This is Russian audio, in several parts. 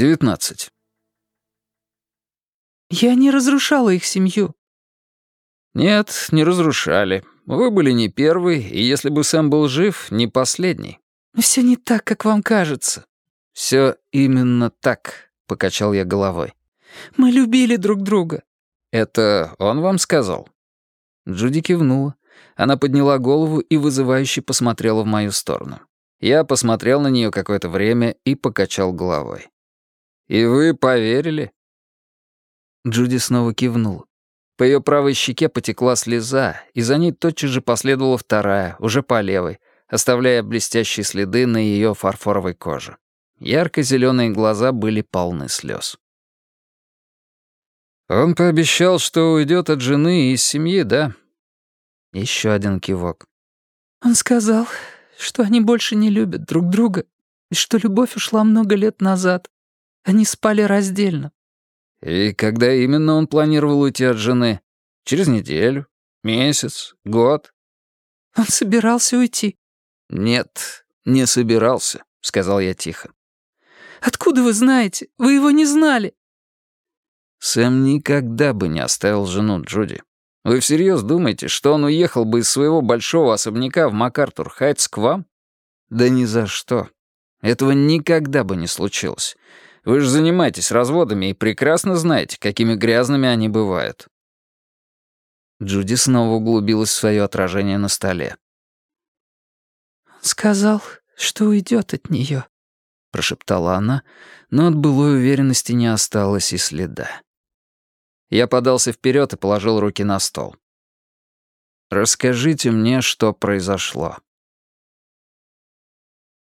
Девятнадцать. «Я не разрушала их семью». «Нет, не разрушали. Вы были не первый, и если бы Сэм был жив, не последний». «Но все не так, как вам кажется». «Все именно так», — покачал я головой. «Мы любили друг друга». «Это он вам сказал?» Джуди кивнула. Она подняла голову и вызывающе посмотрела в мою сторону. Я посмотрел на нее какое-то время и покачал головой. «И вы поверили?» Джуди снова кивнула. По ее правой щеке потекла слеза, и за ней тотчас же последовала вторая, уже по левой, оставляя блестящие следы на ее фарфоровой коже. Ярко-зеленые глаза были полны слез. «Он пообещал, что уйдет от жены и из семьи, да?» Еще один кивок. «Он сказал, что они больше не любят друг друга, и что любовь ушла много лет назад. Они спали раздельно. И когда именно он планировал уйти от жены? Через неделю? Месяц? Год? Он собирался уйти. Нет, не собирался, сказал я тихо. Откуда вы знаете? Вы его не знали. Сэм никогда бы не оставил жену Джуди. Вы всерьез думаете, что он уехал бы из своего большого особняка в МакАртур-Хайтс к вам? Да ни за что. Этого никогда бы не случилось. Вы же занимаетесь разводами и прекрасно знаете, какими грязными они бывают». Джуди снова углубилась в свое отражение на столе. «Сказал, что уйдет от нее», — прошептала она, но от былой уверенности не осталось и следа. Я подался вперед и положил руки на стол. «Расскажите мне, что произошло».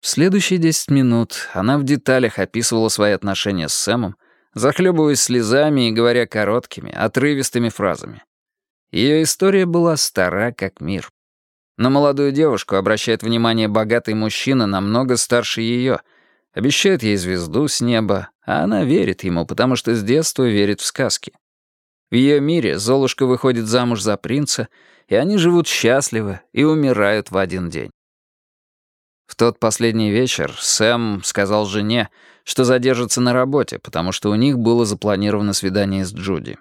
В следующие десять минут она в деталях описывала свои отношения с Сэмом, захлебываясь слезами и говоря короткими, отрывистыми фразами. Ее история была стара, как мир. На молодую девушку обращает внимание богатый мужчина намного старше ее, обещает ей звезду с неба, а она верит ему, потому что с детства верит в сказки. В ее мире Золушка выходит замуж за принца, и они живут счастливо и умирают в один день. В тот последний вечер Сэм сказал жене, что задержится на работе, потому что у них было запланировано свидание с Джуди.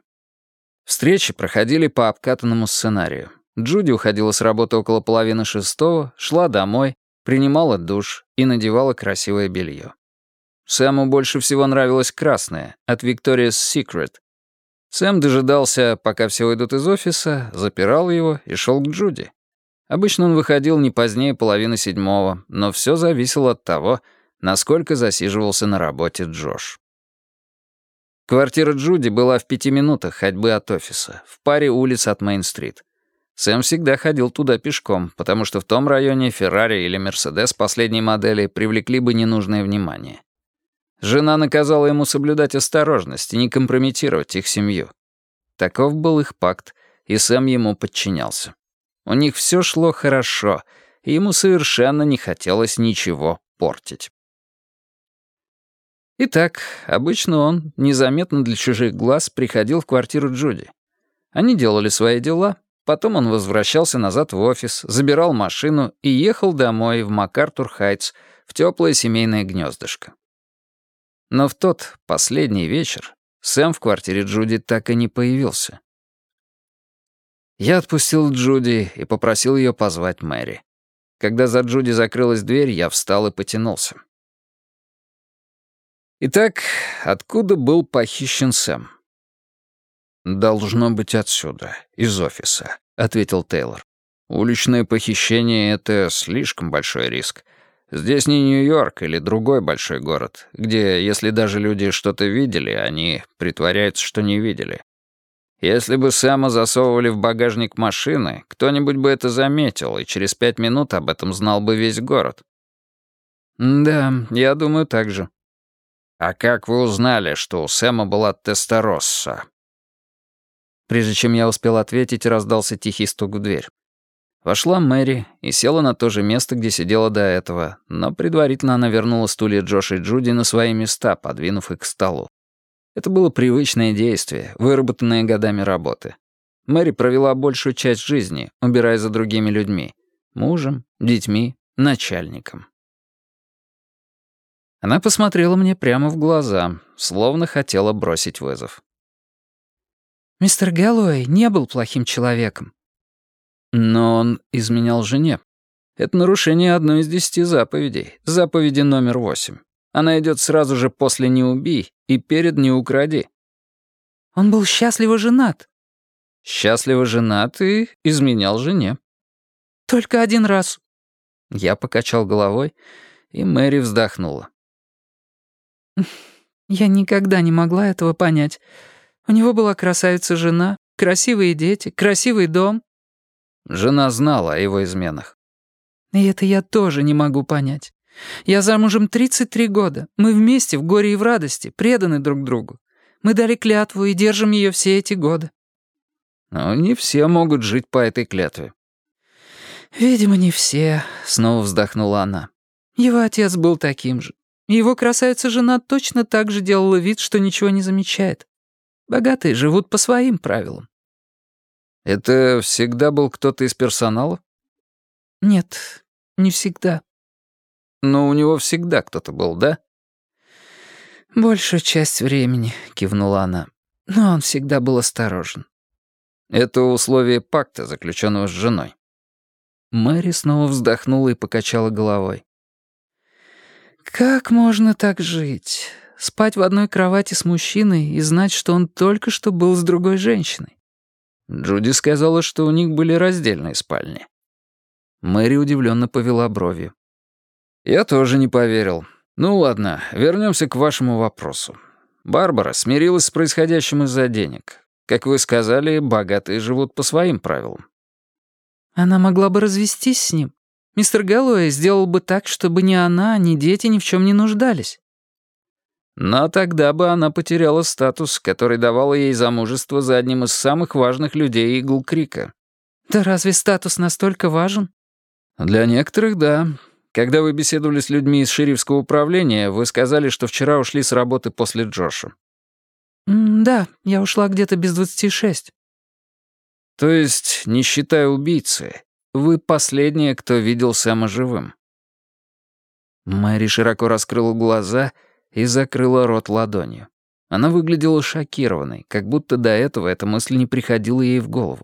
Встречи проходили по обкатанному сценарию. Джуди уходила с работы около половины шестого, шла домой, принимала душ и надевала красивое белье. Сэму больше всего нравилось красное от Victoria's Secret. Сэм дожидался, пока все уйдут из офиса, запирал его и шел к Джуди. Обычно он выходил не позднее половины седьмого, но все зависело от того, насколько засиживался на работе Джош. Квартира Джуди была в пяти минутах ходьбы от офиса, в паре улиц от Мейн-стрит. Сэм всегда ходил туда пешком, потому что в том районе Феррари или Мерседес последней модели привлекли бы ненужное внимание. Жена наказала ему соблюдать осторожность и не компрометировать их семью. Таков был их пакт, и Сэм ему подчинялся. У них все шло хорошо, и ему совершенно не хотелось ничего портить. Итак, обычно он, незаметно для чужих глаз, приходил в квартиру Джуди. Они делали свои дела, потом он возвращался назад в офис, забирал машину и ехал домой в МакАртур-Хайтс, в теплое семейное гнездышко. Но в тот последний вечер Сэм в квартире Джуди так и не появился. Я отпустил Джуди и попросил ее позвать Мэри. Когда за Джуди закрылась дверь, я встал и потянулся. Итак, откуда был похищен Сэм? «Должно быть отсюда, из офиса», — ответил Тейлор. «Уличное похищение — это слишком большой риск. Здесь не Нью-Йорк или другой большой город, где, если даже люди что-то видели, они притворяются, что не видели. Если бы Сэма засовывали в багажник машины, кто-нибудь бы это заметил, и через пять минут об этом знал бы весь город. Да, я думаю так же. А как вы узнали, что у Сэма была тесторосса? Прежде чем я успел ответить, раздался тихий стук в дверь. Вошла Мэри и села на то же место, где сидела до этого, но предварительно она вернула стулья Джоша и Джуди на свои места, подвинув их к столу. Это было привычное действие, выработанное годами работы. Мэри провела большую часть жизни, убирая за другими людьми. Мужем, детьми, начальником. Она посмотрела мне прямо в глаза, словно хотела бросить вызов. «Мистер Гэллоуэй не был плохим человеком». Но он изменял жене. Это нарушение одной из десяти заповедей, заповеди номер восемь. Она идет сразу же после «не убий» и перед «не укради». Он был счастливо женат. Счастливо женат и изменял жене. Только один раз. Я покачал головой, и Мэри вздохнула. Я никогда не могла этого понять. У него была красавица-жена, красивые дети, красивый дом. Жена знала о его изменах. И это я тоже не могу понять. Я замужем 33 года. Мы вместе в горе и в радости, преданы друг другу. Мы дали клятву и держим ее все эти годы. Но не все могут жить по этой клятве. «Видимо, не все», — снова вздохнула она. «Его отец был таким же. Его красавица-жена точно так же делала вид, что ничего не замечает. Богатые живут по своим правилам». «Это всегда был кто-то из персонала?» «Нет, не всегда». «Но у него всегда кто-то был, да?» «Большую часть времени», — кивнула она. «Но он всегда был осторожен». «Это условие пакта, заключенного с женой». Мэри снова вздохнула и покачала головой. «Как можно так жить? Спать в одной кровати с мужчиной и знать, что он только что был с другой женщиной?» Джуди сказала, что у них были раздельные спальни. Мэри удивленно повела бровью. «Я тоже не поверил. Ну ладно, вернемся к вашему вопросу. Барбара смирилась с происходящим из-за денег. Как вы сказали, богатые живут по своим правилам. Она могла бы развестись с ним. Мистер Гэллоуэй сделал бы так, чтобы ни она, ни дети ни в чем не нуждались. Но тогда бы она потеряла статус, который давал ей замужество за одним из самых важных людей Игл Крика. Да разве статус настолько важен? Для некоторых — да. Когда вы беседовали с людьми из шерифского управления, вы сказали, что вчера ушли с работы после Джоша. «Да, я ушла где-то без двадцати шесть». То есть, не считая убийцы, вы последняя, кто видел Сэма живым. Мэри широко раскрыла глаза и закрыла рот ладонью. Она выглядела шокированной, как будто до этого эта мысль не приходила ей в голову.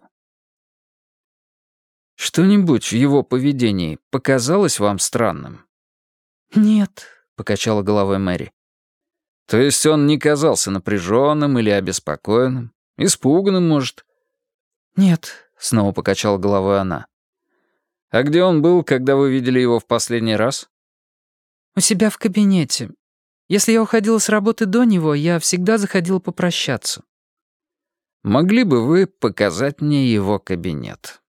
«Что-нибудь в его поведении показалось вам странным?» «Нет», — покачала головой Мэри. «То есть он не казался напряженным или обеспокоенным? Испуганным, может?» «Нет», — снова покачала головой она. «А где он был, когда вы видели его в последний раз?» «У себя в кабинете. Если я уходила с работы до него, я всегда заходила попрощаться». «Могли бы вы показать мне его кабинет?»